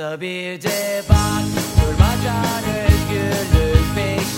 Kısa bir de bak, durmaca özgürlük peşinde.